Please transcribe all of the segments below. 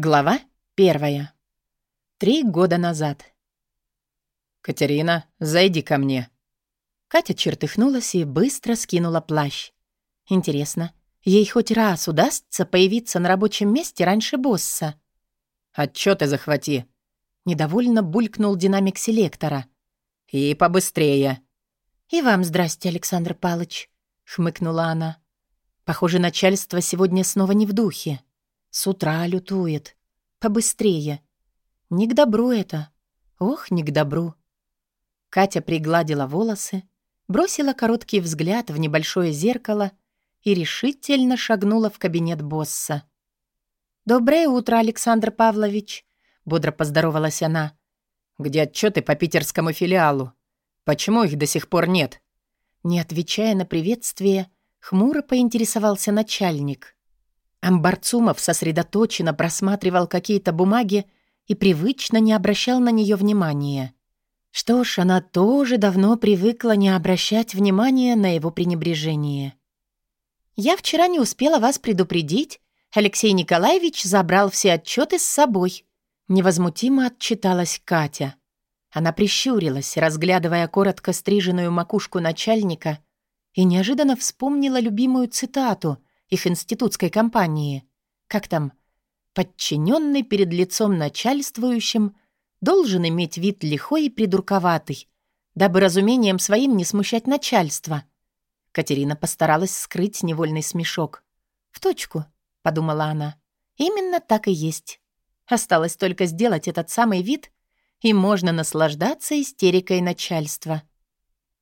Глава первая. Три года назад. «Катерина, зайди ко мне». Катя чертыхнулась и быстро скинула плащ. Интересно, ей хоть раз удастся появиться на рабочем месте раньше босса? «Отчёты захвати». Недовольно булькнул динамик селектора. «И побыстрее». «И вам здрасте, Александр Палыч», — хмыкнула она. «Похоже, начальство сегодня снова не в духе». С утра лютует. Побыстрее. Не к добру это. Ох, не к добру. Катя пригладила волосы, бросила короткий взгляд в небольшое зеркало и решительно шагнула в кабинет босса. «Доброе утро, Александр Павлович», — бодро поздоровалась она. «Где отчеты по питерскому филиалу? Почему их до сих пор нет?» Не отвечая на приветствие, хмуро поинтересовался начальник. Амбарцумов сосредоточенно просматривал какие-то бумаги и привычно не обращал на нее внимания. Что ж, она тоже давно привыкла не обращать внимания на его пренебрежение. «Я вчера не успела вас предупредить. Алексей Николаевич забрал все отчеты с собой», — невозмутимо отчиталась Катя. Она прищурилась, разглядывая коротко стриженную макушку начальника, и неожиданно вспомнила любимую цитату — их институтской компании. Как там? Подчиненный перед лицом начальствующим должен иметь вид лихой и придурковатый, дабы разумением своим не смущать начальство. Катерина постаралась скрыть невольный смешок. «В точку», — подумала она. «Именно так и есть. Осталось только сделать этот самый вид, и можно наслаждаться истерикой начальства».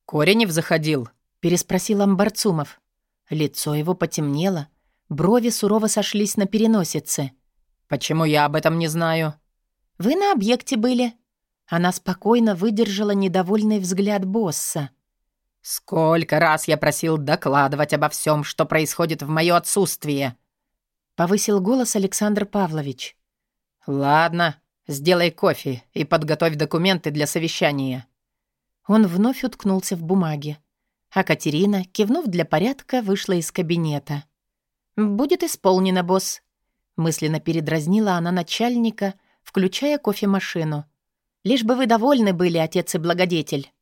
«Коренев заходил?» — переспросил Амбарцумов. Лицо его потемнело, брови сурово сошлись на переносице. «Почему я об этом не знаю?» «Вы на объекте были». Она спокойно выдержала недовольный взгляд босса. «Сколько раз я просил докладывать обо всем, что происходит в мое отсутствие!» Повысил голос Александр Павлович. «Ладно, сделай кофе и подготовь документы для совещания». Он вновь уткнулся в бумаге. А Катерина, кивнув для порядка, вышла из кабинета. «Будет исполнено, босс», — мысленно передразнила она начальника, включая кофемашину. «Лишь бы вы довольны были, отец и благодетель».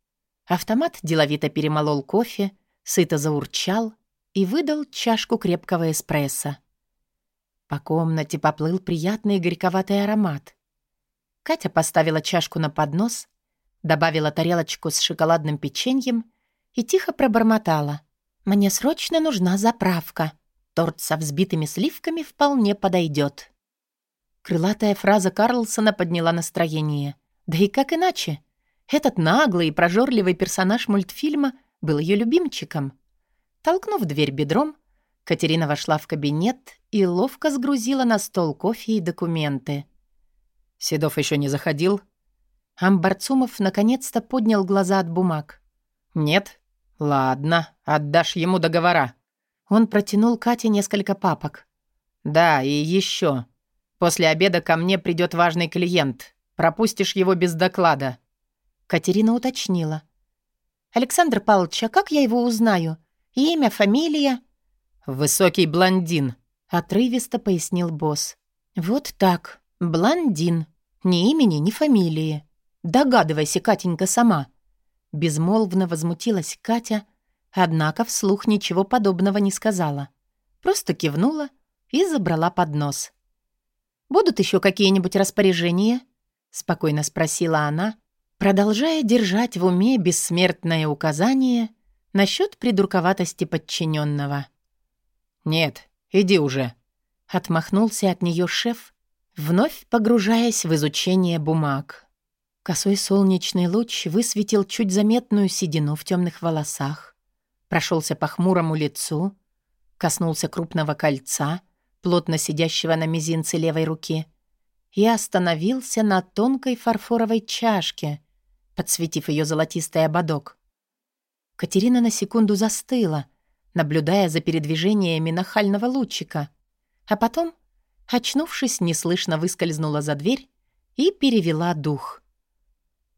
Автомат деловито перемолол кофе, сыто заурчал и выдал чашку крепкого эспрессо. По комнате поплыл приятный горьковатый аромат. Катя поставила чашку на поднос, добавила тарелочку с шоколадным печеньем и тихо пробормотала. «Мне срочно нужна заправка. Торт со взбитыми сливками вполне подойдет». Крылатая фраза Карлсона подняла настроение. Да и как иначе? Этот наглый и прожорливый персонаж мультфильма был ее любимчиком. Толкнув дверь бедром, Катерина вошла в кабинет и ловко сгрузила на стол кофе и документы. «Седов еще не заходил?» Амбарцумов наконец-то поднял глаза от бумаг. «Нет?» «Ладно, отдашь ему договора». Он протянул Кате несколько папок. «Да, и еще. После обеда ко мне придет важный клиент. Пропустишь его без доклада». Катерина уточнила. «Александр Павлович, а как я его узнаю? Имя, фамилия?» «Высокий блондин», — отрывисто пояснил босс. «Вот так, блондин. Ни имени, ни фамилии. Догадывайся, Катенька, сама». Безмолвно возмутилась Катя, однако вслух ничего подобного не сказала. Просто кивнула и забрала поднос. «Будут еще какие-нибудь распоряжения?» — спокойно спросила она, продолжая держать в уме бессмертное указание насчет придурковатости подчиненного. «Нет, иди уже», — отмахнулся от нее шеф, вновь погружаясь в изучение бумаг. Косой солнечный луч высветил чуть заметную седину в темных волосах, прошелся по хмурому лицу, коснулся крупного кольца, плотно сидящего на мизинце левой руки, и остановился на тонкой фарфоровой чашке, подсветив ее золотистый ободок. Катерина на секунду застыла, наблюдая за передвижениями нахального лучика, а потом, очнувшись, неслышно выскользнула за дверь и перевела дух —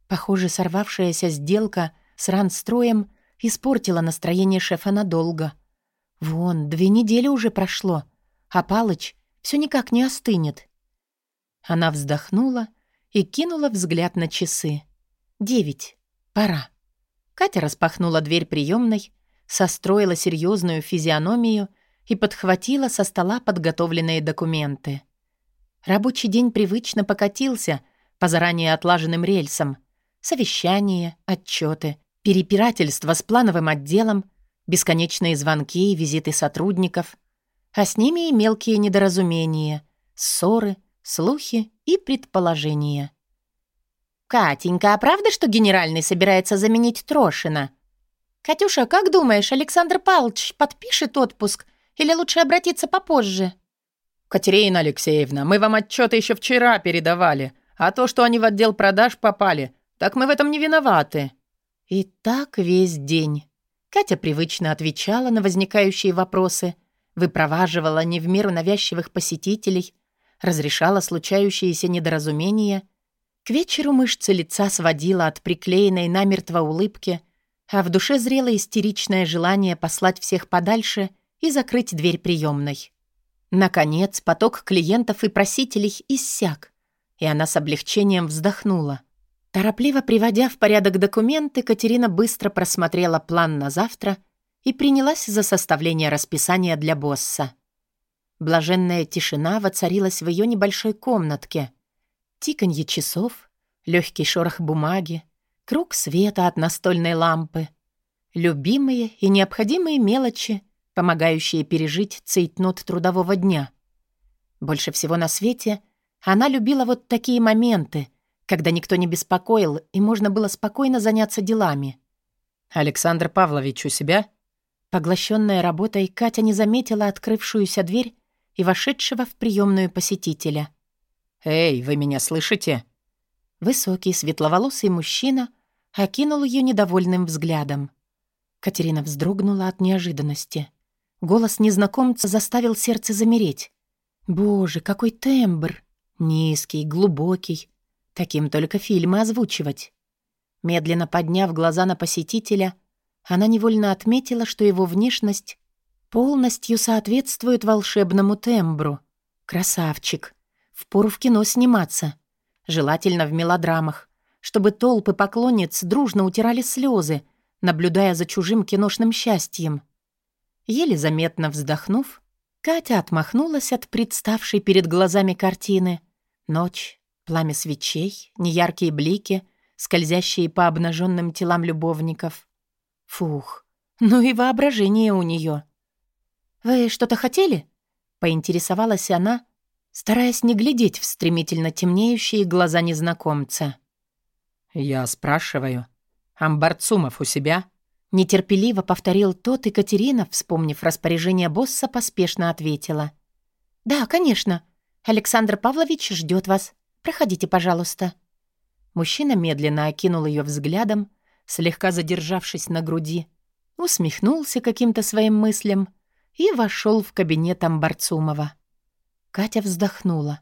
Похоже, сорвавшаяся сделка с ранстроем испортила настроение шефа надолго. Вон, две недели уже прошло, а Палыч все никак не остынет. Она вздохнула и кинула взгляд на часы. «Девять. Пора». Катя распахнула дверь приемной, состроила серьезную физиономию и подхватила со стола подготовленные документы. Рабочий день привычно покатился по заранее отлаженным рельсам. Совещания, отчеты, перепирательства с плановым отделом, бесконечные звонки и визиты сотрудников, а с ними и мелкие недоразумения, ссоры, слухи и предположения. «Катенька, а правда, что генеральный собирается заменить Трошина?» «Катюша, как думаешь, Александр Павлович подпишет отпуск или лучше обратиться попозже?» «Катерина Алексеевна, мы вам отчеты еще вчера передавали, а то, что они в отдел продаж попали, так мы в этом не виноваты». И так весь день. Катя привычно отвечала на возникающие вопросы, выпроваживала не в меру навязчивых посетителей, разрешала случающиеся недоразумения. К вечеру мышцы лица сводила от приклеенной намертво улыбки, а в душе зрело истеричное желание послать всех подальше и закрыть дверь приемной. Наконец, поток клиентов и просителей иссяк, и она с облегчением вздохнула. Торопливо приводя в порядок документы, Катерина быстро просмотрела план на завтра и принялась за составление расписания для босса. Блаженная тишина воцарилась в ее небольшой комнатке. Тиканье часов, легкий шорох бумаги, круг света от настольной лампы. Любимые и необходимые мелочи, помогающие пережить цейтнот трудового дня. Больше всего на свете она любила вот такие моменты, когда никто не беспокоил и можно было спокойно заняться делами. «Александр Павлович у себя?» Поглощенная работой, Катя не заметила открывшуюся дверь и вошедшего в приемную посетителя. «Эй, вы меня слышите?» Высокий, светловолосый мужчина окинул ее недовольным взглядом. Катерина вздрогнула от неожиданности. Голос незнакомца заставил сердце замереть. Боже, какой тембр! Низкий, глубокий. Таким только фильмы озвучивать. Медленно подняв глаза на посетителя, она невольно отметила, что его внешность полностью соответствует волшебному тембру. Красавчик. Впору в кино сниматься. Желательно в мелодрамах, чтобы толпы поклонниц дружно утирали слезы, наблюдая за чужим киношным счастьем. Еле заметно вздохнув, Катя отмахнулась от представшей перед глазами картины. Ночь, пламя свечей, неяркие блики, скользящие по обнаженным телам любовников. Фух, ну и воображение у нее. «Вы что-то хотели?» — поинтересовалась она, стараясь не глядеть в стремительно темнеющие глаза незнакомца. «Я спрашиваю, Амбарцумов у себя?» Нетерпеливо повторил тот, и Катерина, вспомнив распоряжение босса, поспешно ответила. «Да, конечно. Александр Павлович ждет вас. Проходите, пожалуйста». Мужчина медленно окинул ее взглядом, слегка задержавшись на груди, усмехнулся каким-то своим мыслям и вошел в кабинет Амбарцумова. Катя вздохнула.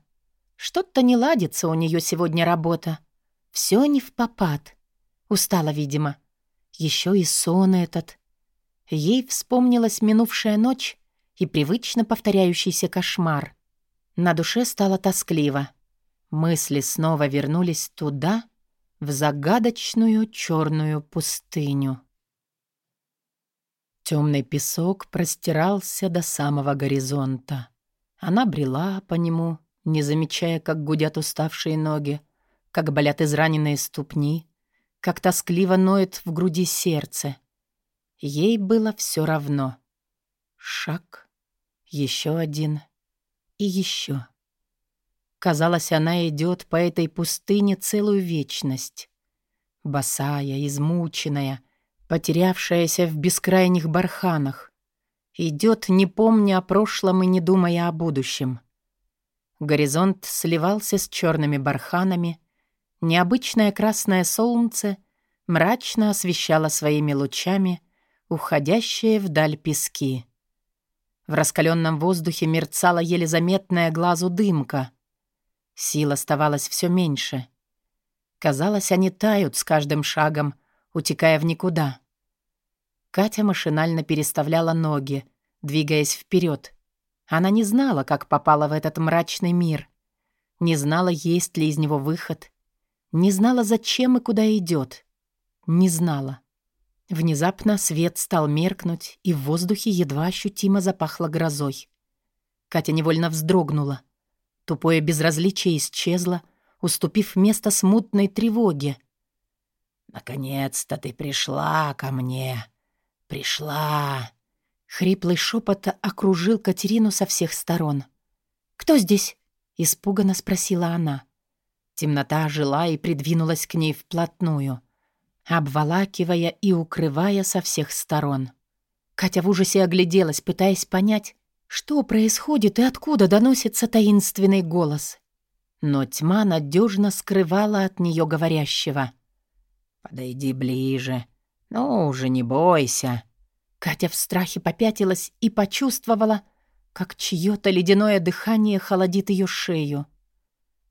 Что-то не ладится у нее сегодня работа. Все не в попад. Устала, видимо. Еще и сон этот. Ей вспомнилась минувшая ночь и привычно повторяющийся кошмар. На душе стало тоскливо. Мысли снова вернулись туда, в загадочную черную пустыню. Темный песок простирался до самого горизонта. Она брела по нему, не замечая, как гудят уставшие ноги, как болят израненные ступни, как тоскливо ноет в груди сердце. Ей было все равно. Шаг, еще один и еще. Казалось, она идет по этой пустыне целую вечность. Босая, измученная, потерявшаяся в бескрайних барханах. Идет, не помня о прошлом и не думая о будущем. Горизонт сливался с черными барханами, Необычное красное солнце мрачно освещало своими лучами уходящие вдаль пески. В раскаленном воздухе мерцала еле заметная глазу дымка. Сил оставалось все меньше. Казалось, они тают с каждым шагом, утекая в никуда. Катя машинально переставляла ноги, двигаясь вперед. Она не знала, как попала в этот мрачный мир. Не знала, есть ли из него выход. Не знала, зачем и куда идет. Не знала. Внезапно свет стал меркнуть, и в воздухе едва ощутимо запахло грозой. Катя невольно вздрогнула. Тупое безразличие исчезло, уступив место смутной тревоге. «Наконец-то ты пришла ко мне! Пришла!» Хриплый шепот окружил Катерину со всех сторон. «Кто здесь?» — испуганно спросила она. Темнота жила и придвинулась к ней вплотную, обволакивая и укрывая со всех сторон. Катя в ужасе огляделась, пытаясь понять, что происходит и откуда доносится таинственный голос. Но тьма надежно скрывала от нее говорящего. «Подойди ближе. Ну уже не бойся». Катя в страхе попятилась и почувствовала, как чье-то ледяное дыхание холодит ее шею.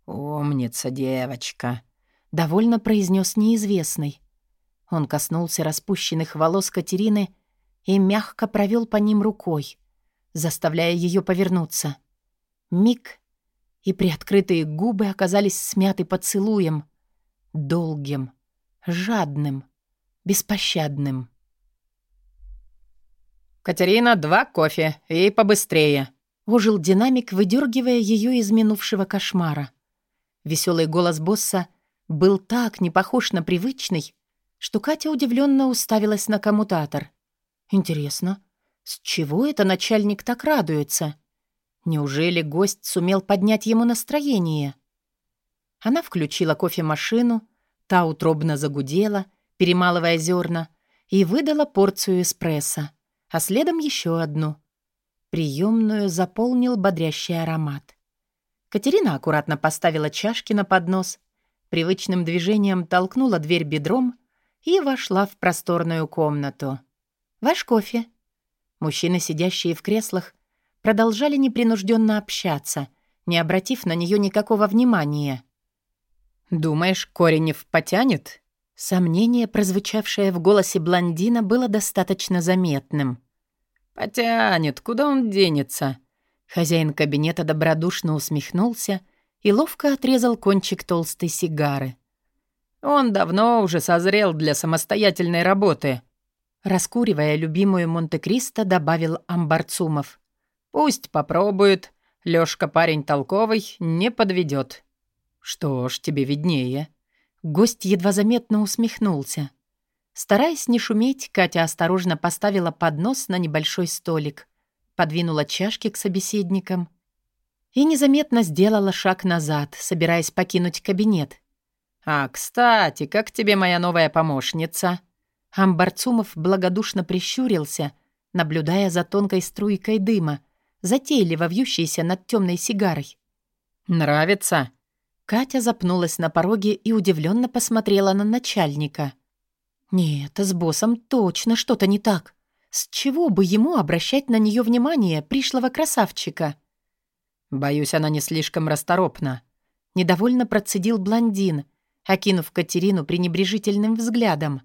«Умница, девочка», — довольно произнес неизвестный. Он коснулся распущенных волос Катерины и мягко провел по ним рукой, заставляя ее повернуться. Миг, и приоткрытые губы оказались смяты поцелуем, долгим, жадным, беспощадным. «Катерина, два кофе и побыстрее!» Ожил динамик, выдергивая ее из минувшего кошмара. Веселый голос босса был так не похож на привычный, что Катя удивленно уставилась на коммутатор. «Интересно, с чего это начальник так радуется? Неужели гость сумел поднять ему настроение?» Она включила кофемашину, та утробно загудела, перемалывая зерна, и выдала порцию эспрессо а следом еще одну. Приемную заполнил бодрящий аромат. Катерина аккуратно поставила чашки на поднос, привычным движением толкнула дверь бедром и вошла в просторную комнату. «Ваш кофе». Мужчины, сидящие в креслах, продолжали непринужденно общаться, не обратив на нее никакого внимания. «Думаешь, Коренев потянет?» Сомнение, прозвучавшее в голосе блондина, было достаточно заметным. «Потянет, куда он денется?» Хозяин кабинета добродушно усмехнулся и ловко отрезал кончик толстой сигары. «Он давно уже созрел для самостоятельной работы», раскуривая любимую Монте-Кристо, добавил Амбарцумов. «Пусть попробует. Лёшка парень толковый, не подведет. «Что ж, тебе виднее». Гость едва заметно усмехнулся. Стараясь не шуметь, Катя осторожно поставила поднос на небольшой столик, подвинула чашки к собеседникам и незаметно сделала шаг назад, собираясь покинуть кабинет. «А, кстати, как тебе моя новая помощница?» Амбарцумов благодушно прищурился, наблюдая за тонкой струйкой дыма, затейливо вьющейся над темной сигарой. «Нравится?» Катя запнулась на пороге и удивленно посмотрела на начальника — нет, с боссом точно что-то не так. С чего бы ему обращать на нее внимание, пришлого красавчика? Боюсь, она не слишком расторопна. Недовольно процедил блондин, окинув Катерину пренебрежительным взглядом.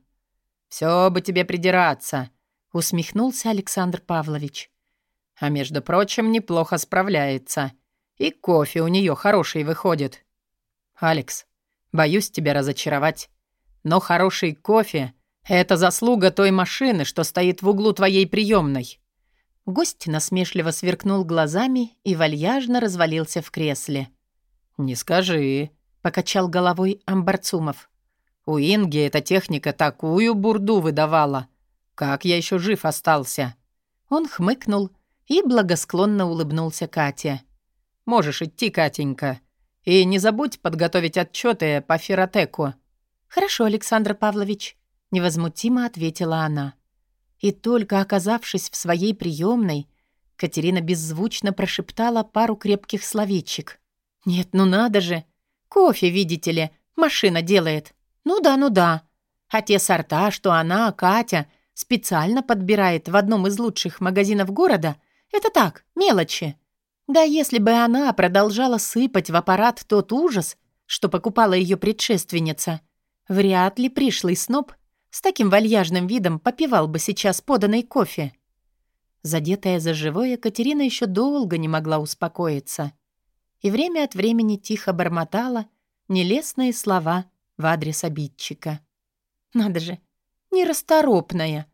«Все бы тебе придираться», — усмехнулся Александр Павлович. «А между прочим, неплохо справляется. И кофе у нее хороший выходит. Алекс, боюсь тебя разочаровать, но хороший кофе это заслуга той машины, что стоит в углу твоей приемной. Гость насмешливо сверкнул глазами и вальяжно развалился в кресле. «Не скажи», — покачал головой Амбарцумов. «У Инги эта техника такую бурду выдавала. Как я еще жив остался?» Он хмыкнул и благосклонно улыбнулся Кате. «Можешь идти, Катенька. И не забудь подготовить отчеты по феротеку». «Хорошо, Александр Павлович», невозмутимо ответила она. И только оказавшись в своей приемной, Катерина беззвучно прошептала пару крепких словечек. «Нет, ну надо же! Кофе, видите ли, машина делает. Ну да, ну да. А те сорта, что она, Катя, специально подбирает в одном из лучших магазинов города, это так, мелочи. Да если бы она продолжала сыпать в аппарат тот ужас, что покупала ее предшественница, вряд ли пришлый сноб с таким вальяжным видом попивал бы сейчас поданный кофе. Задетая за живое, Катерина еще долго не могла успокоиться. и время от времени тихо бормотала нелестные слова в адрес обидчика. Надо же, нерасторопная.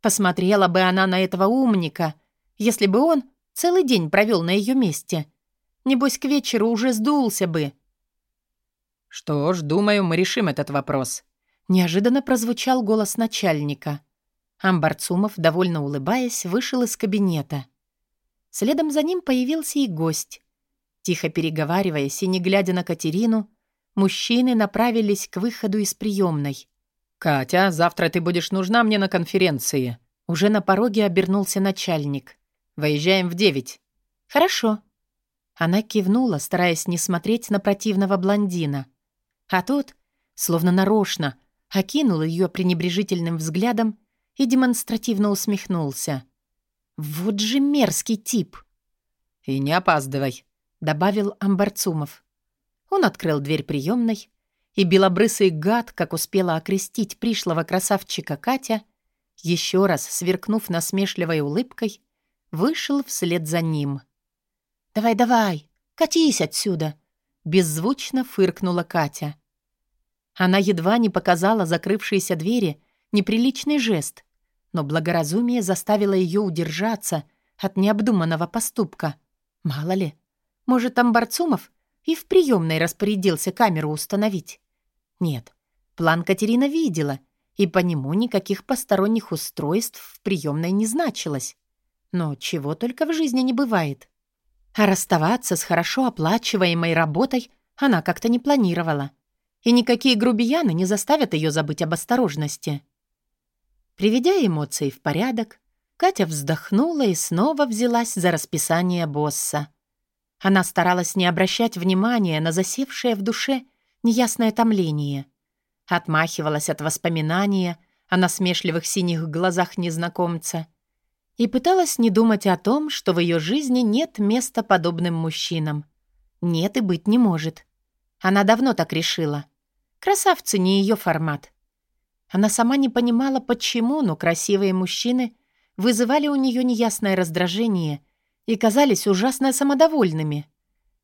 Посмотрела бы она на этого умника, если бы он целый день провел на ее месте. Небось, к вечеру уже сдулся бы. «Что ж, думаю, мы решим этот вопрос», — неожиданно прозвучал голос начальника. Амбарцумов, довольно улыбаясь, вышел из кабинета. Следом за ним появился и гость. Тихо переговариваясь и не глядя на Катерину, мужчины направились к выходу из приемной. «Катя, завтра ты будешь нужна мне на конференции». Уже на пороге обернулся начальник. «Выезжаем в девять». «Хорошо». Она кивнула, стараясь не смотреть на противного блондина. А тот, словно нарочно, окинул ее пренебрежительным взглядом и демонстративно усмехнулся. «Вот же мерзкий тип!» «И не опаздывай», — добавил Амбарцумов. Он открыл дверь приемной, и белобрысый гад, как успела окрестить пришлого красавчика Катя, еще раз сверкнув насмешливой улыбкой, вышел вслед за ним. «Давай, давай, катись отсюда!» — беззвучно фыркнула Катя. Она едва не показала закрывшейся двери неприличный жест, но благоразумие заставило ее удержаться от необдуманного поступка. Мало ли, может, Амбарцумов и в приемной распорядился камеру установить. Нет, план Катерина видела, и по нему никаких посторонних устройств в приемной не значилось. Но чего только в жизни не бывает. А расставаться с хорошо оплачиваемой работой она как-то не планировала. И никакие грубияны не заставят ее забыть об осторожности. Приведя эмоции в порядок, Катя вздохнула и снова взялась за расписание босса. Она старалась не обращать внимания на засевшее в душе неясное томление. Отмахивалась от воспоминания о насмешливых синих глазах незнакомца и пыталась не думать о том, что в ее жизни нет места подобным мужчинам. Нет и быть не может. Она давно так решила. Красавцы не ее формат. Она сама не понимала, почему, но красивые мужчины вызывали у нее неясное раздражение и казались ужасно самодовольными.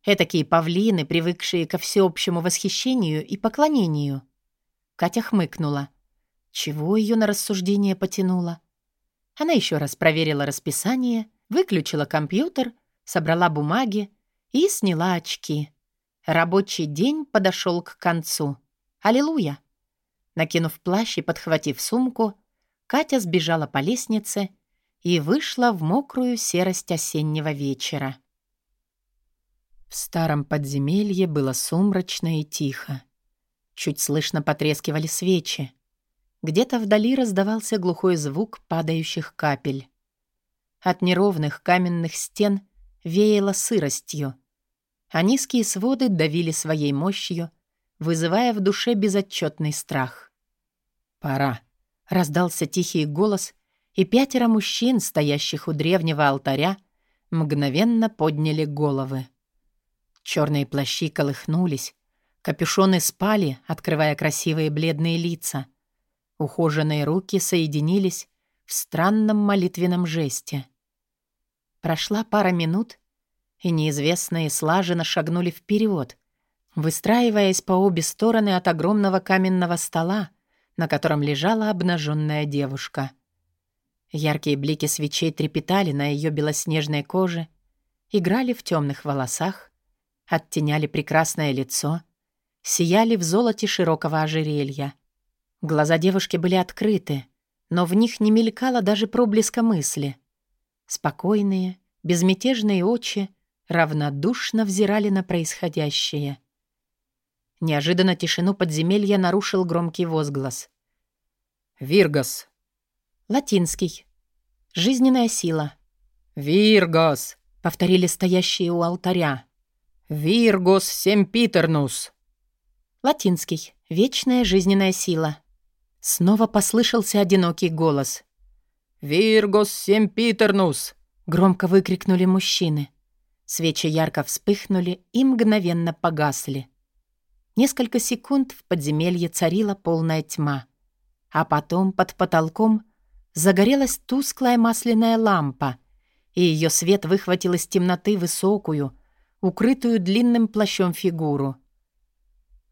Этакие павлины, привыкшие ко всеобщему восхищению и поклонению. Катя хмыкнула. Чего ее на рассуждение потянуло? Она еще раз проверила расписание, выключила компьютер, собрала бумаги и сняла очки. Рабочий день подошел к концу. Аллилуйя! Накинув плащ и подхватив сумку, Катя сбежала по лестнице и вышла в мокрую серость осеннего вечера. В старом подземелье было сумрачно и тихо. Чуть слышно потрескивали свечи. Где-то вдали раздавался глухой звук падающих капель. От неровных каменных стен веяло сыростью, а низкие своды давили своей мощью, вызывая в душе безотчетный страх. «Пора», — раздался тихий голос, и пятеро мужчин, стоящих у древнего алтаря, мгновенно подняли головы. Черные плащи колыхнулись, капюшоны спали, открывая красивые бледные лица. Ухоженные руки соединились в странном молитвенном жесте. Прошла пара минут, и неизвестные слаженно шагнули вперед, выстраиваясь по обе стороны от огромного каменного стола, на котором лежала обнаженная девушка. Яркие блики свечей трепетали на ее белоснежной коже, играли в темных волосах, оттеняли прекрасное лицо, сияли в золоте широкого ожерелья. Глаза девушки были открыты, но в них не мелькало даже проблеска мысли. Спокойные, безмятежные очи равнодушно взирали на происходящее. Неожиданно тишину подземелья нарушил громкий возглас. «Виргос!» Латинский. Жизненная сила. «Виргос!» — повторили стоящие у алтаря. «Виргос семпитернус». Латинский. Вечная жизненная сила. Снова послышался одинокий голос. «Виргос семпитернус!» Громко выкрикнули мужчины. Свечи ярко вспыхнули и мгновенно погасли. Несколько секунд в подземелье царила полная тьма. А потом под потолком загорелась тусклая масляная лампа, и ее свет выхватил из темноты высокую, укрытую длинным плащом фигуру.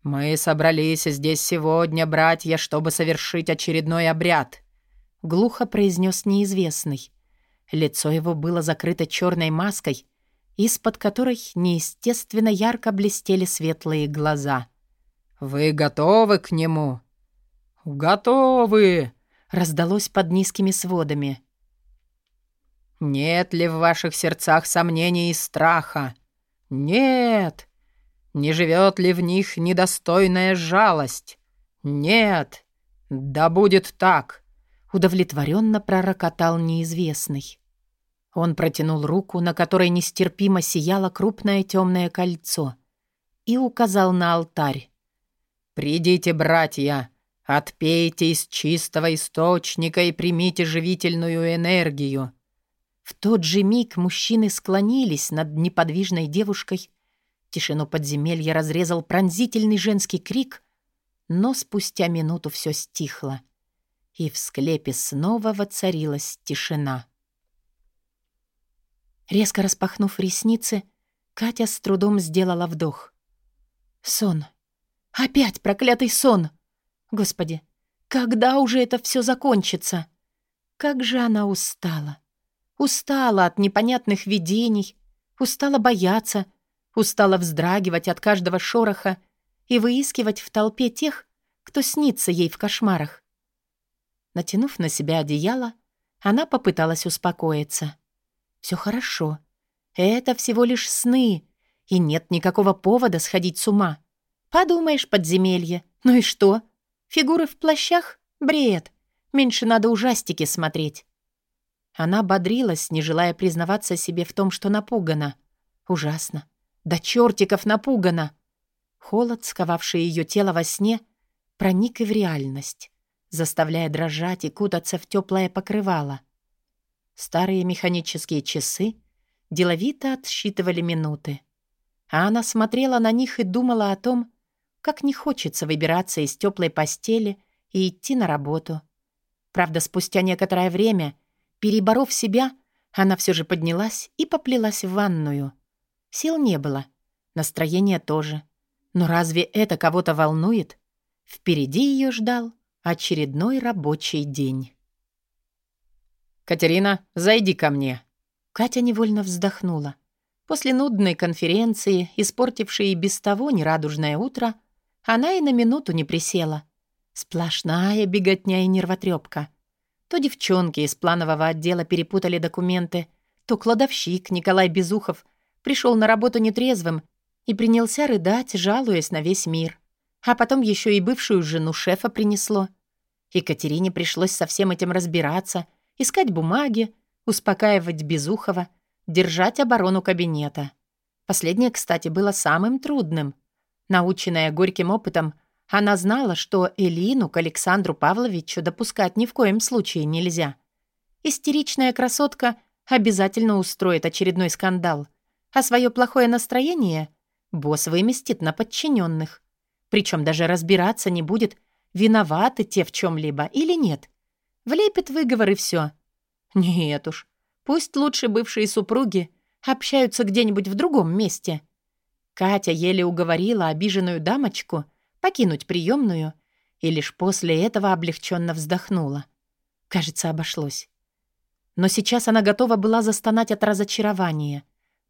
«Мы собрались здесь сегодня, братья, чтобы совершить очередной обряд», — глухо произнес неизвестный. Лицо его было закрыто черной маской, из-под которой неестественно ярко блестели светлые глаза. «Вы готовы к нему?» «Готовы!» — раздалось под низкими сводами. «Нет ли в ваших сердцах сомнений и страха? Нет! Не живет ли в них недостойная жалость? Нет! Да будет так!» Удовлетворенно пророкотал неизвестный. Он протянул руку, на которой нестерпимо сияло крупное темное кольцо, и указал на алтарь. «Придите, братья, отпейте из чистого источника и примите живительную энергию. В тот же миг мужчины склонились над неподвижной девушкой. Тишину подземелья разрезал пронзительный женский крик, но спустя минуту все стихло, и в склепе снова воцарилась тишина. Резко распахнув ресницы, Катя с трудом сделала вдох. Сон. Опять проклятый сон! Господи, когда уже это все закончится? Как же она устала! Устала от непонятных видений, устала бояться, устала вздрагивать от каждого шороха и выискивать в толпе тех, кто снится ей в кошмарах. Натянув на себя одеяло, она попыталась успокоиться. Все хорошо. Это всего лишь сны, и нет никакого повода сходить с ума. Подумаешь, подземелье. Ну и что? Фигуры в плащах? Бред. Меньше надо ужастики смотреть. Она бодрилась, не желая признаваться себе в том, что напугана. Ужасно. До чертиков напугана. Холод, сковавший ее тело во сне, проник и в реальность, заставляя дрожать и кутаться в теплое покрывало. Старые механические часы деловито отсчитывали минуты. А она смотрела на них и думала о том, как не хочется выбираться из теплой постели и идти на работу. Правда, спустя некоторое время — Переборов себя, она все же поднялась и поплелась в ванную. Сил не было, настроение тоже. Но разве это кого-то волнует? Впереди ее ждал очередной рабочий день. «Катерина, зайди ко мне». Катя невольно вздохнула. После нудной конференции, испортившей и без того нерадужное утро, она и на минуту не присела. Сплошная беготня и нервотрепка. То девчонки из планового отдела перепутали документы, то кладовщик Николай Безухов пришел на работу нетрезвым и принялся рыдать, жалуясь на весь мир. А потом еще и бывшую жену шефа принесло. Екатерине пришлось со всем этим разбираться, искать бумаги, успокаивать Безухова, держать оборону кабинета. Последнее, кстати, было самым трудным. Наученная горьким опытом, она знала, что Элину к Александру Павловичу допускать ни в коем случае нельзя. Истеричная красотка обязательно устроит очередной скандал, а свое плохое настроение босс выместит на подчиненных. Причем даже разбираться не будет, виноваты те в чем-либо или нет. Влепит выговор и все. Нет уж, пусть лучше бывшие супруги общаются где-нибудь в другом месте. Катя еле уговорила обиженную дамочку — покинуть приемную и лишь после этого облегченно вздохнула. Кажется, обошлось. Но сейчас она готова была застонать от разочарования.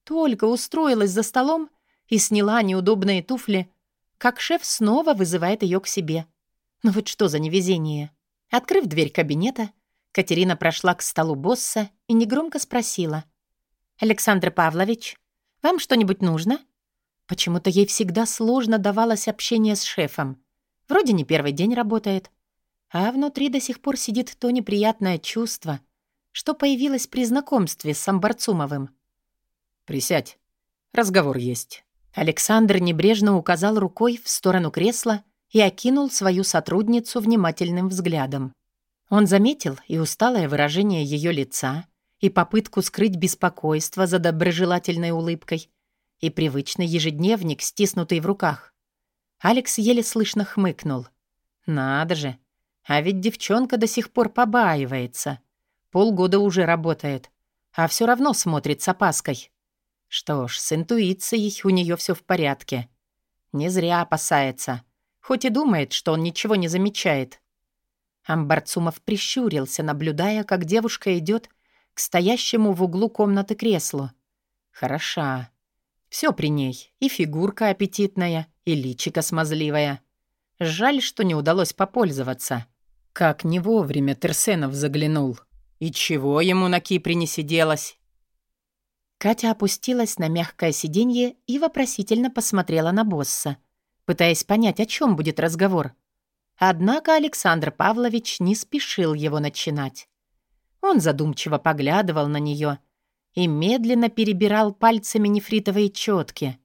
Только устроилась за столом и сняла неудобные туфли, как шеф снова вызывает ее к себе. Ну вот что за невезение. Открыв дверь кабинета, Катерина прошла к столу босса и негромко спросила. «Александр Павлович, вам что-нибудь нужно?» Почему-то ей всегда сложно давалось общение с шефом. Вроде не первый день работает. А внутри до сих пор сидит то неприятное чувство, что появилось при знакомстве с Самбарцумовым. «Присядь. Разговор есть». Александр небрежно указал рукой в сторону кресла и окинул свою сотрудницу внимательным взглядом. Он заметил и усталое выражение ее лица, и попытку скрыть беспокойство за доброжелательной улыбкой, и привычный ежедневник, стиснутый в руках. Алекс еле слышно хмыкнул. «Надо же! А ведь девчонка до сих пор побаивается. Полгода уже работает, а все равно смотрит с опаской. Что ж, с интуицией у нее все в порядке. Не зря опасается, хоть и думает, что он ничего не замечает. Амбарцумов прищурился, наблюдая, как девушка идет к стоящему в углу комнаты креслу. Хороша. Все при ней. И фигурка аппетитная, и личико смазливая. Жаль, что не удалось попользоваться. Как не вовремя Терсенов заглянул. И чего ему на Кипре не сиделось? Катя опустилась на мягкое сиденье и вопросительно посмотрела на босса, пытаясь понять, о чем будет разговор. Однако Александр Павлович не спешил его начинать. Он задумчиво поглядывал на нее и медленно перебирал пальцами нефритовые четки.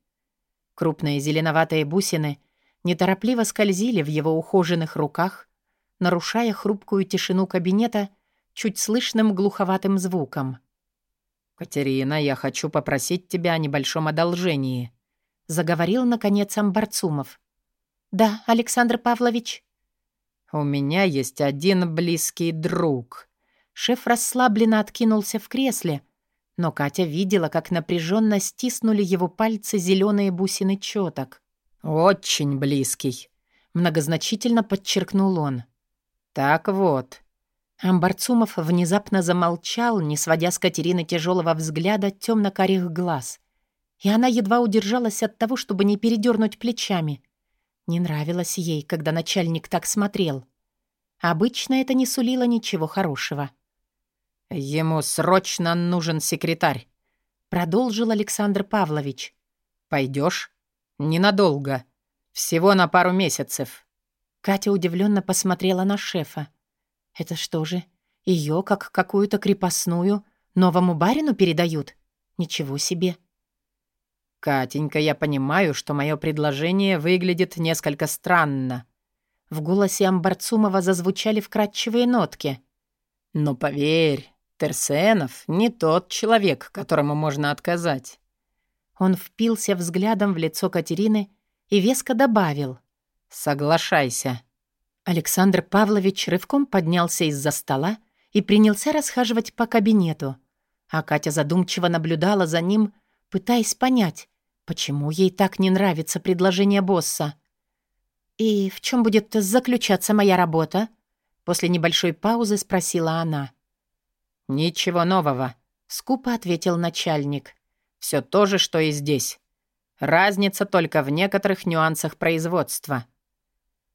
Крупные зеленоватые бусины неторопливо скользили в его ухоженных руках, нарушая хрупкую тишину кабинета чуть слышным глуховатым звуком. «Катерина, я хочу попросить тебя о небольшом одолжении», — заговорил, наконец, Амбарцумов. «Да, Александр Павлович». «У меня есть один близкий друг». Шеф расслабленно откинулся в кресле, но Катя видела, как напряженно стиснули его пальцы зеленые бусины четок. «Очень близкий», — многозначительно подчеркнул он. «Так вот, Амбарцумов внезапно замолчал, не сводя с Катерины тяжелого взгляда темно-карих глаз. И она едва удержалась от того, чтобы не передернуть плечами. Не нравилось ей, когда начальник так смотрел. Обычно это не сулило ничего хорошего. «Ему срочно нужен секретарь», — продолжил Александр Павлович. «Пойдешь? Ненадолго. Всего на пару месяцев». Катя удивленно посмотрела на шефа. Это что же, ее как какую-то крепостную новому барину передают? Ничего себе. Катенька, я понимаю, что мое предложение выглядит несколько странно. В голосе Амбарцумова зазвучали вкрадчивые нотки. Но поверь, Терсенов не тот человек, которому можно отказать. Он впился взглядом в лицо Катерины и веско добавил. «Соглашайся». Александр Павлович рывком поднялся из-за стола и принялся расхаживать по кабинету. А Катя задумчиво наблюдала за ним, пытаясь понять, почему ей так не нравится предложение босса. «И в чем будет заключаться моя работа?» После небольшой паузы спросила она. «Ничего нового», — скупо ответил начальник. «Все то же, что и здесь. Разница только в некоторых нюансах производства».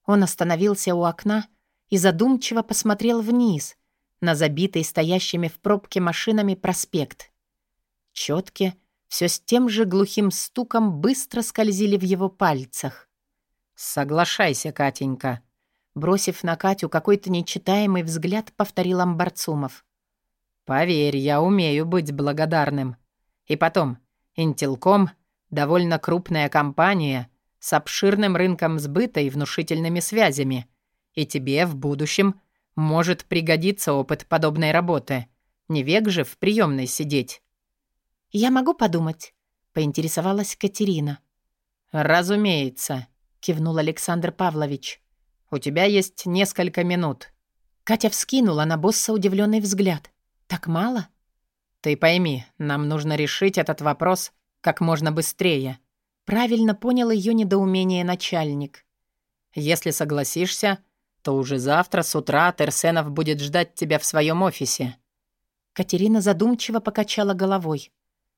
Он остановился у окна и задумчиво посмотрел вниз на забитый стоящими в пробке машинами проспект. Четки все с тем же глухим стуком быстро скользили в его пальцах. «Соглашайся, Катенька», бросив на Катю какой-то нечитаемый взгляд, повторил Амбарцумов. «Поверь, я умею быть благодарным. И потом, Интелком — довольно крупная компания — с обширным рынком сбыта и внушительными связями. И тебе в будущем может пригодиться опыт подобной работы. Не век же в приемной сидеть». «Я могу подумать?» — поинтересовалась Катерина. «Разумеется», — кивнул Александр Павлович. «У тебя есть несколько минут». Катя вскинула на босса удивленный взгляд. «Так мало?» «Ты пойми, нам нужно решить этот вопрос как можно быстрее. Правильно понял ее недоумение начальник. «Если согласишься, то уже завтра с утра Терсенов будет ждать тебя в своем офисе». Катерина задумчиво покачала головой.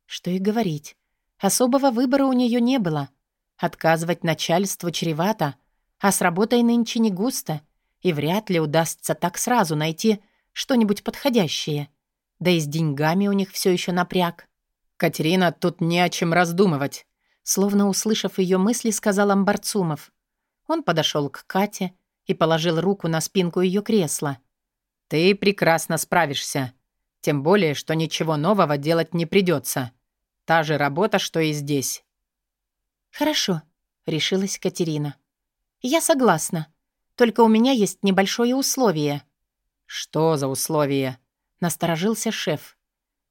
Что и говорить. Особого выбора у нее не было. Отказывать начальству чревато, а с работой нынче не густо, и вряд ли удастся так сразу найти что-нибудь подходящее. Да и с деньгами у них все еще напряг. «Катерина, тут не о чем раздумывать. Словно услышав ее мысли, сказал Амбарцумов. Он подошел к Кате и положил руку на спинку ее кресла. «Ты прекрасно справишься. Тем более, что ничего нового делать не придется. Та же работа, что и здесь». «Хорошо», — решилась Катерина. «Я согласна. Только у меня есть небольшое условие». «Что за условие?» — насторожился шеф.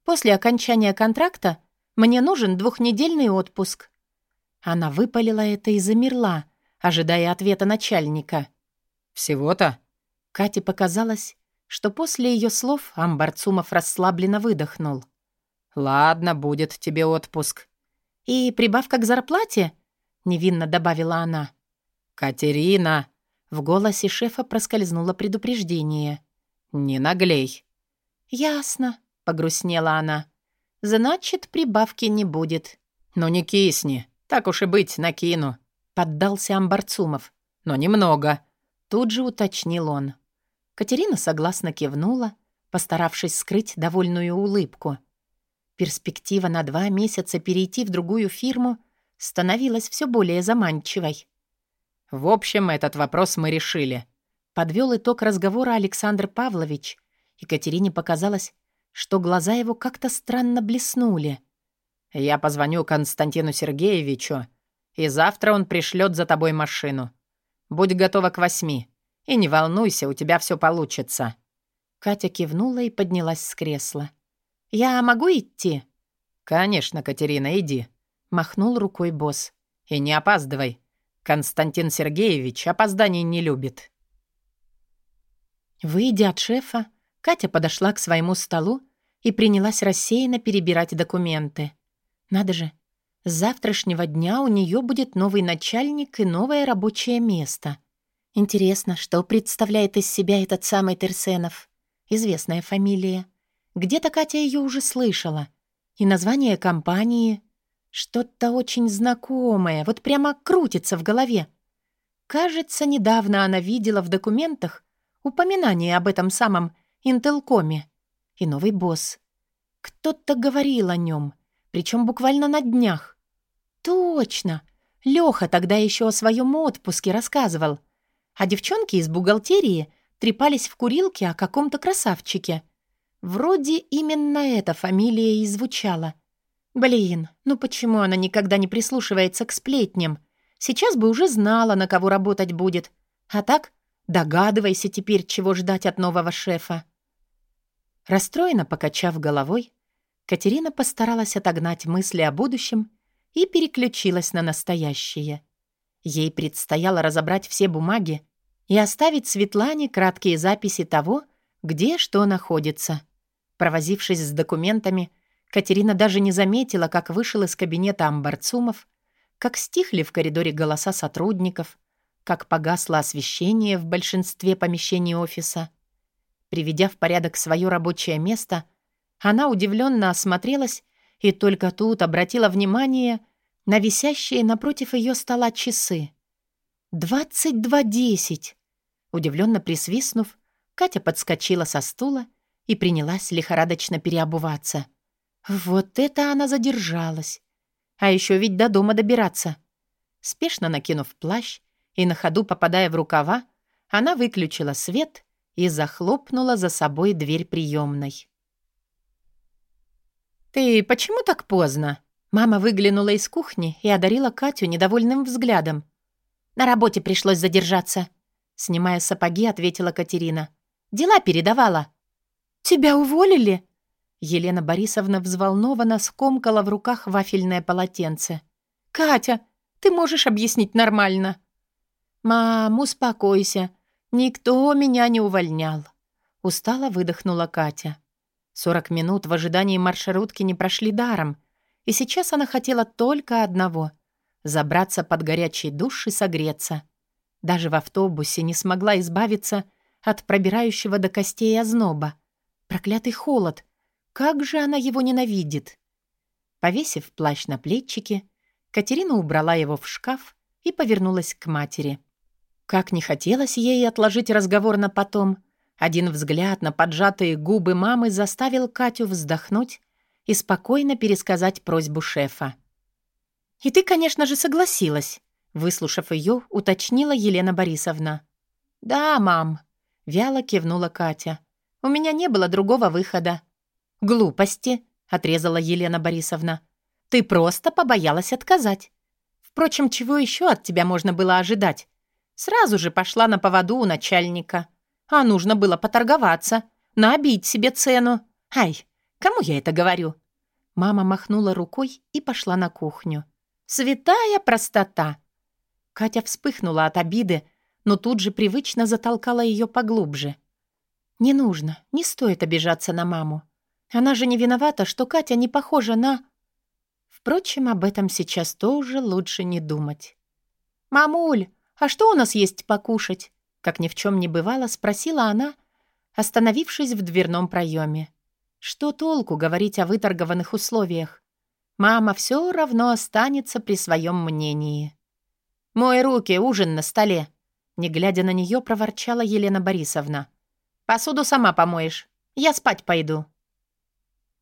«После окончания контракта мне нужен двухнедельный отпуск. Она выпалила это и замерла, ожидая ответа начальника. «Всего-то?» Кате показалось, что после ее слов Амбарцумов расслабленно выдохнул. «Ладно, будет тебе отпуск. «И прибавка к зарплате?» — невинно добавила она. «Катерина!» — в голосе шефа проскользнуло предупреждение. «Не наглей». «Ясно», — погрустнела она. «Значит, прибавки не будет». «Ну не кисни, так уж и быть, накину», — поддался Амбарцумов. «Но немного», — тут же уточнил он. Катерина согласно кивнула, постаравшись скрыть довольную улыбку. Перспектива на два месяца перейти в другую фирму становилась все более заманчивой. «В общем, этот вопрос мы решили», — подвел итог разговора Александр Павлович. Екатерине показалось, что глаза его как-то странно блеснули. «Я позвоню Константину Сергеевичу, и завтра он пришлет за тобой машину. Будь готова к восьми, и не волнуйся, у тебя все получится». Катя кивнула и поднялась с кресла. «Я могу идти?» «Конечно, Катерина, иди», — махнул рукой босс. «И не опаздывай. Константин Сергеевич опозданий не любит». Выйдя от шефа, Катя подошла к своему столу и принялась рассеянно перебирать документы. Надо же, с завтрашнего дня у нее будет новый начальник и новое рабочее место. Интересно, что представляет из себя этот самый Терсенов? Известная фамилия. Где-то Катя ее уже слышала. И название компании. Что-то очень знакомое, вот прямо крутится в голове. Кажется, недавно она видела в документах упоминание об этом самом Интелкоме. И новый босс. Кто-то говорил о нем, причем буквально на днях. Точно! Леха тогда еще о своем отпуске рассказывал. А девчонки из бухгалтерии трепались в курилке о каком-то красавчике. Вроде именно эта фамилия и звучала. Блин, ну почему она никогда не прислушивается к сплетням? Сейчас бы уже знала, на кого работать будет. А так, догадывайся теперь, чего ждать от нового шефа. Расстроенно покачав головой, Катерина постаралась отогнать мысли о будущем и переключилась на настоящее. Ей предстояло разобрать все бумаги и оставить Светлане краткие записи того, где что находится. Провозившись с документами, Катерина даже не заметила, как вышел из кабинета Амбарцумов, как стихли в коридоре голоса сотрудников, как погасло освещение в большинстве помещений офиса — Приведя в порядок свое рабочее место, она удивленно осмотрелась и только тут обратила внимание на висящие напротив ее стола часы. «Двадцать два десять!» Удивленно присвистнув, Катя подскочила со стула и принялась лихорадочно переобуваться. Вот это она задержалась! А еще ведь до дома добираться. Спешно накинув плащ и на ходу попадая в рукава, она выключила свет и захлопнула за собой дверь приемной. «Ты почему так поздно?» Мама выглянула из кухни и одарила Катю недовольным взглядом. «На работе пришлось задержаться», — снимая сапоги, ответила Катерина. «Дела передавала». «Тебя уволили?» Елена Борисовна взволнованно скомкала в руках вафельное полотенце. «Катя, ты можешь объяснить нормально?» «Мам, успокойся. «Никто меня не увольнял», — устало выдохнула Катя. Сорок минут в ожидании маршрутки не прошли даром, и сейчас она хотела только одного — забраться под горячий душ и согреться. Даже в автобусе не смогла избавиться от пробирающего до костей озноба. Проклятый холод! Как же она его ненавидит! Повесив плащ на плечики, Катерина убрала его в шкаф и повернулась к матери — как не хотелось ей отложить разговор на потом, один взгляд на поджатые губы мамы заставил Катю вздохнуть и спокойно пересказать просьбу шефа. «И ты, конечно же, согласилась», — выслушав ее, уточнила Елена Борисовна. «Да, мам», — вяло кивнула Катя. «У меня не было другого выхода». «Глупости», — отрезала Елена Борисовна. «Ты просто побоялась отказать. Впрочем, чего еще от тебя можно было ожидать? Сразу же пошла на поводу у начальника. А нужно было поторговаться, набить себе цену. Ай, кому я это говорю? Мама махнула рукой и пошла на кухню. Святая простота. Катя вспыхнула от обиды, но тут же привычно затолкала ее поглубже. Не нужно, не стоит обижаться на маму. Она же не виновата, что Катя не похожа на... Впрочем, об этом сейчас тоже лучше не думать. «Мамуль, а что у нас есть покушать?» Как ни в чем не бывало, спросила она, остановившись в дверном проеме. Что толку говорить о выторгованных условиях? Мама все равно останется при своем мнении. «Мой руки, ужин на столе!» Не глядя на нее, проворчала Елена Борисовна. «Посуду сама помоешь. Я спать пойду».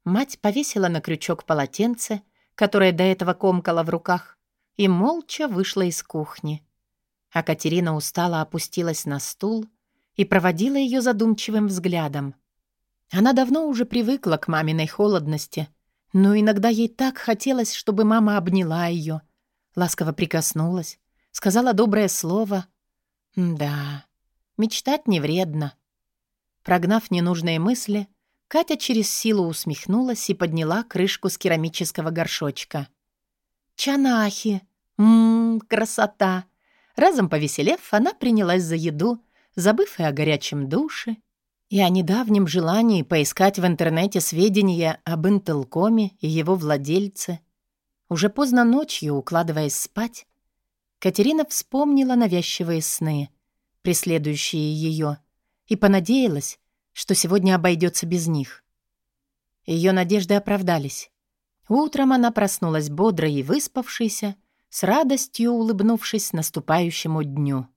Мать повесила на крючок полотенце, которое до этого комкала в руках, и молча вышла из кухни. А Катерина устало опустилась на стул и проводила ее задумчивым взглядом. Она давно уже привыкла к маминой холодности, но иногда ей так хотелось, чтобы мама обняла ее, ласково прикоснулась, сказала доброе слово. Да, мечтать не вредно. Прогнав ненужные мысли, Катя через силу усмехнулась и подняла крышку с керамического горшочка. «Чанахи! Ммм, красота!» Разом повеселев, она принялась за еду, забыв и о горячем душе, и о недавнем желании поискать в интернете сведения об Интелкоме и его владельце. Уже поздно ночью, укладываясь спать, Катерина вспомнила навязчивые сны, преследующие ее, и понадеялась, что сегодня обойдется без них. Ее надежды оправдались. Утром она проснулась бодрой и выспавшейся, с радостью улыбнувшись наступающему дню.